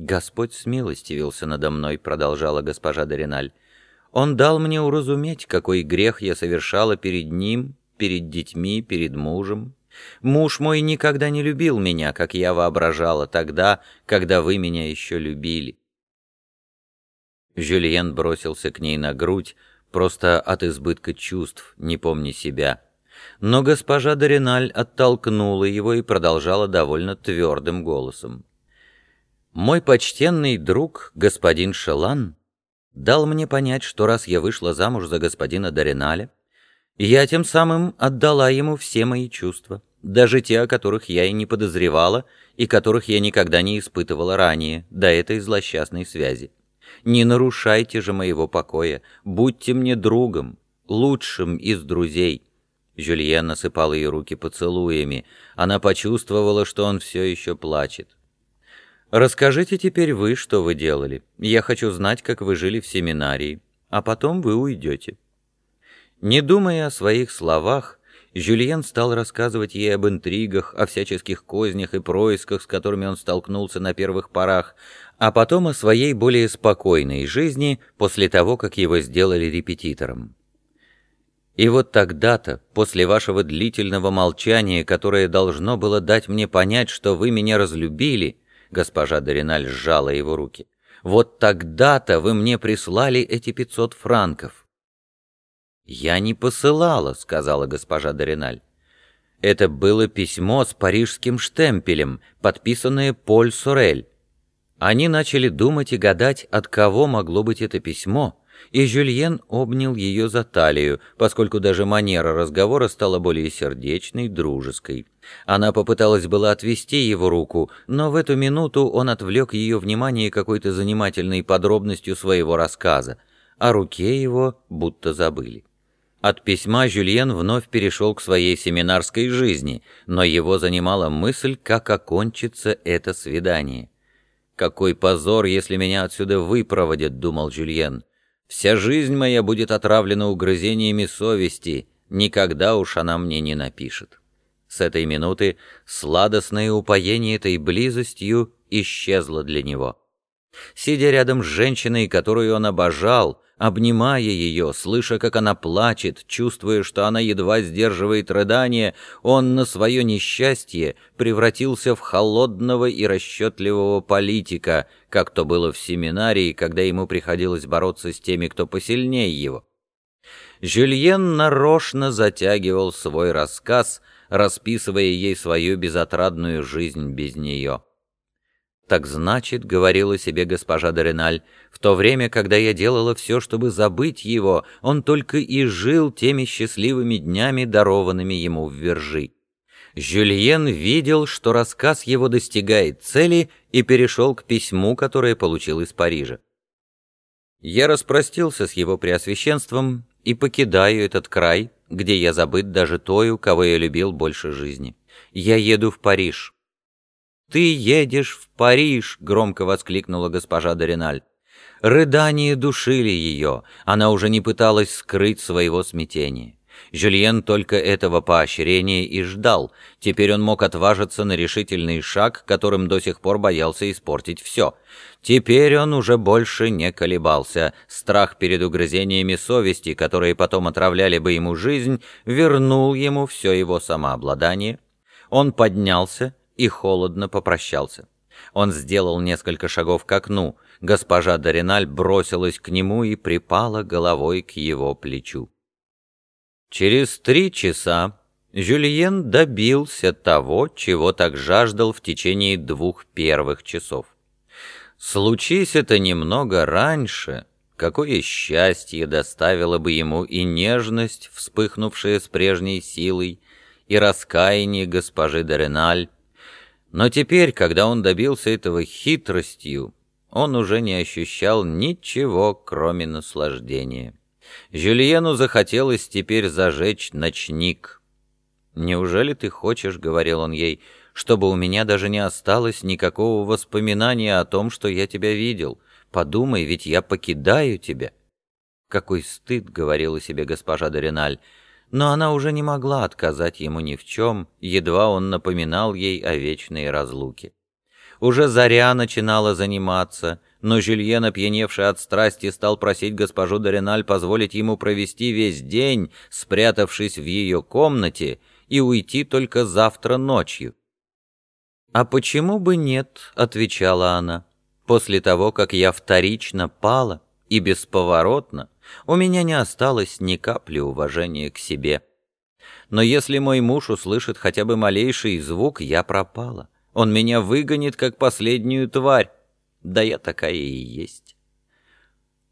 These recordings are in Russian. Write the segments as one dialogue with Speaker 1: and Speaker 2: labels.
Speaker 1: «Господь смилостивился надо мной», — продолжала госпожа Дориналь. «Он дал мне уразуметь, какой грех я совершала перед ним, перед детьми, перед мужем. Муж мой никогда не любил меня, как я воображала тогда, когда вы меня еще любили». Жюльен бросился к ней на грудь, просто от избытка чувств, не помня себя. Но госпожа Дориналь оттолкнула его и продолжала довольно твердым голосом. Мой почтенный друг, господин Шелан, дал мне понять, что раз я вышла замуж за господина Дориналя, я тем самым отдала ему все мои чувства, даже те, о которых я и не подозревала, и которых я никогда не испытывала ранее, до этой злосчастной связи. Не нарушайте же моего покоя, будьте мне другом, лучшим из друзей». Жюльен насыпал ее руки поцелуями. Она почувствовала, что он все еще плачет. Расскажите теперь вы, что вы делали. Я хочу знать, как вы жили в семинарии, а потом вы уйдете». Не думая о своих словах, Жюльен стал рассказывать ей об интригах, о всяческих кознях и происках, с которыми он столкнулся на первых порах, а потом о своей более спокойной жизни после того, как его сделали репетитором. И вот тогда-то, после вашего длительного молчания, которое должно было дать мне понять, что вы меня разлюбили, Госпожа Дориналь сжала его руки. «Вот тогда-то вы мне прислали эти пятьсот франков». «Я не посылала», — сказала госпожа Дориналь. Это было письмо с парижским штемпелем, подписанное Поль Сорель. Они начали думать и гадать, от кого могло быть это письмо, и Жюльен обнял ее за талию, поскольку даже манера разговора стала более сердечной, дружеской. Она попыталась было отвести его руку, но в эту минуту он отвлек ее внимание какой-то занимательной подробностью своего рассказа. О руке его будто забыли. От письма Жюльен вновь перешел к своей семинарской жизни, но его занимала мысль, как окончится это свидание. «Какой позор, если меня отсюда выпроводят», — думал Жюльен. Вся жизнь моя будет отравлена угрызениями совести, никогда уж она мне не напишет. С этой минуты сладостное упоение этой близостью исчезло для него. Сидя рядом с женщиной, которую он обожал, обнимая ее, слыша, как она плачет, чувствуя, что она едва сдерживает рыдание, он на свое несчастье превратился в холодного и расчетливого политика, как то было в семинарии, когда ему приходилось бороться с теми, кто посильнее его. Жюльен нарочно затягивал свой рассказ, расписывая ей свою безотрадную жизнь без нее. «Так значит, — говорила себе госпожа Дореналь, — в то время, когда я делала все, чтобы забыть его, он только и жил теми счастливыми днями, дарованными ему в Вержи». Жюльен видел, что рассказ его достигает цели и перешел к письму, которое получил из Парижа. «Я распростился с его преосвященством и покидаю этот край, где я забыт даже тою, кого я любил больше жизни. Я еду в Париж». «Ты едешь в Париж!» — громко воскликнула госпожа Дориналь. Рыдания душили ее, она уже не пыталась скрыть своего смятения. Жюльен только этого поощрения и ждал. Теперь он мог отважиться на решительный шаг, которым до сих пор боялся испортить все. Теперь он уже больше не колебался. Страх перед угрызениями совести, которые потом отравляли бы ему жизнь, вернул ему все его самообладание. Он поднялся и холодно попрощался. Он сделал несколько шагов к окну. Госпожа Дориналь бросилась к нему и припала головой к его плечу. Через три часа Жюльен добился того, чего так жаждал в течение двух первых часов. Случись это немного раньше, какое счастье доставило бы ему и нежность, вспыхнувшая с прежней силой, и раскаяние госпожи Дореналь, но теперь, когда он добился этого хитростью, он уже не ощущал ничего, кроме наслаждения. Жюльену захотелось теперь зажечь ночник. «Неужели ты хочешь, — говорил он ей, — чтобы у меня даже не осталось никакого воспоминания о том, что я тебя видел? Подумай, ведь я покидаю тебя». «Какой стыд!» — говорила себе госпожа Дориналь — но она уже не могла отказать ему ни в чем, едва он напоминал ей о вечной разлуке. Уже заря начинала заниматься, но Жюльен, опьяневший от страсти, стал просить госпожу Дориналь позволить ему провести весь день, спрятавшись в ее комнате, и уйти только завтра ночью. «А почему бы нет?» — отвечала она. «После того, как я вторично пала и бесповоротно, у меня не осталось ни капли уважения к себе. Но если мой муж услышит хотя бы малейший звук, я пропала. Он меня выгонит, как последнюю тварь. Да я такая и есть.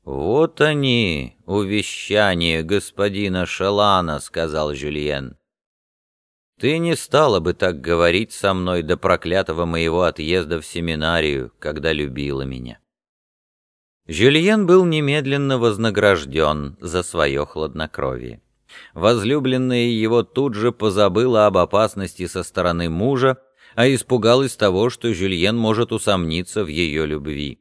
Speaker 1: «Вот они, увещания господина Шелана», — сказал Жюльен. «Ты не стала бы так говорить со мной до проклятого моего отъезда в семинарию, когда любила меня». Жюльен был немедленно вознагражден за свое хладнокровие. Возлюбленная его тут же позабыла об опасности со стороны мужа, а испугалась того, что Жюльен может усомниться в ее любви.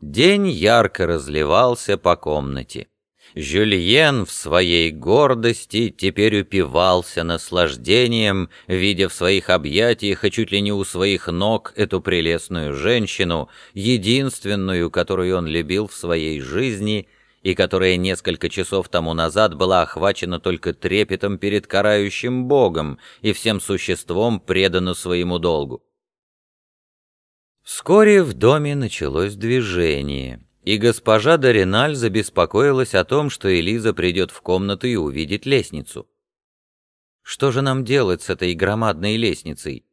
Speaker 1: День ярко разливался по комнате. Жюльен в своей гордости теперь упивался наслаждением, видя в своих объятиях и чуть ли не у своих ног эту прелестную женщину, единственную, которую он любил в своей жизни и которая несколько часов тому назад была охвачена только трепетом перед карающим Богом и всем существом предана своему долгу. Вскоре в доме началось движение, и госпожа Дориналь забеспокоилась о том, что Элиза придет в комнату и увидит лестницу. «Что же нам делать с этой громадной лестницей?»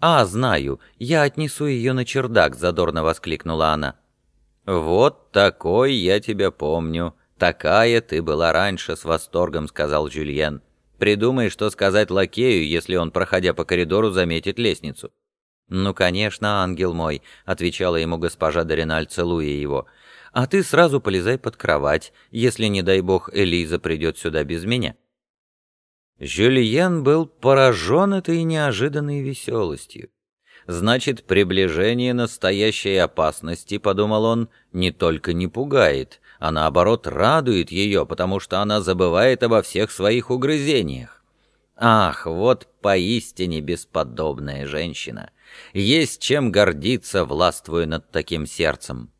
Speaker 1: «А, знаю, я отнесу ее на чердак», — задорно воскликнула она. «Вот такой я тебя помню. Такая ты была раньше», — с восторгом сказал Жюльен. «Придумай, что сказать лакею, если он, проходя по коридору, заметит лестницу». «Ну, конечно, ангел мой», — отвечала ему госпожа Дориналь, целуя его. «А ты сразу полезай под кровать, если, не дай бог, Элиза придет сюда без меня». Жюльен был поражен этой неожиданной веселостью. Значит, приближение настоящей опасности, подумал он, не только не пугает, а наоборот радует ее, потому что она забывает обо всех своих угрызениях. Ах, вот поистине бесподобная женщина. Есть чем гордиться, властвуя над таким сердцем.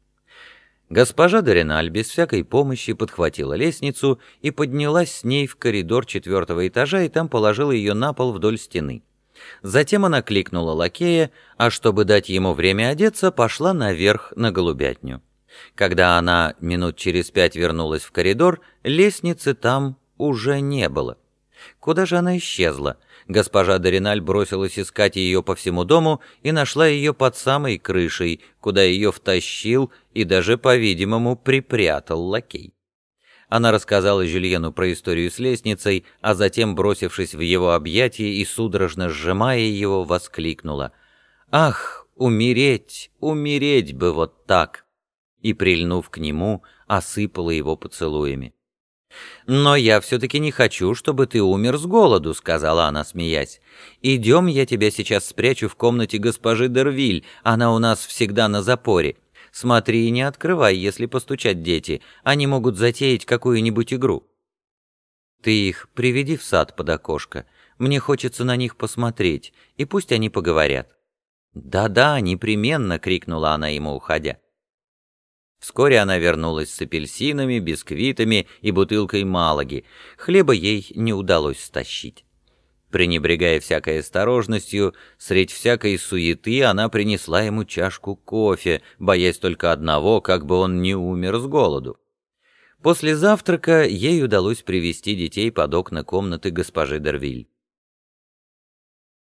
Speaker 1: Госпожа Дориналь без всякой помощи подхватила лестницу и поднялась с ней в коридор четвертого этажа и там положила ее на пол вдоль стены. Затем она кликнула лакея, а чтобы дать ему время одеться, пошла наверх на голубятню. Когда она минут через пять вернулась в коридор, лестницы там уже не было. Куда же она исчезла? Госпожа Дориналь бросилась искать ее по всему дому и нашла ее под самой крышей, куда ее втащил и даже, по-видимому, припрятал лакей. Она рассказала Жюльену про историю с лестницей, а затем, бросившись в его объятия и судорожно сжимая его, воскликнула. «Ах, умереть, умереть бы вот так!» И, прильнув к нему, осыпала его поцелуями. «Но я все-таки не хочу, чтобы ты умер с голоду», — сказала она, смеясь. «Идем, я тебя сейчас спрячу в комнате госпожи Дервиль, она у нас всегда на запоре. Смотри и не открывай, если постучат дети. Они могут затеять какую-нибудь игру. Ты их приведи в сад под окошко. Мне хочется на них посмотреть, и пусть они поговорят. «Да-да, непременно!» — крикнула она ему, уходя. Вскоре она вернулась с апельсинами, бисквитами и бутылкой малаги. Хлеба ей не удалось стащить. Пренебрегая всякой осторожностью, средь всякой суеты она принесла ему чашку кофе, боясь только одного, как бы он не умер с голоду. После завтрака ей удалось привести детей под окна комнаты госпожи Дервиль.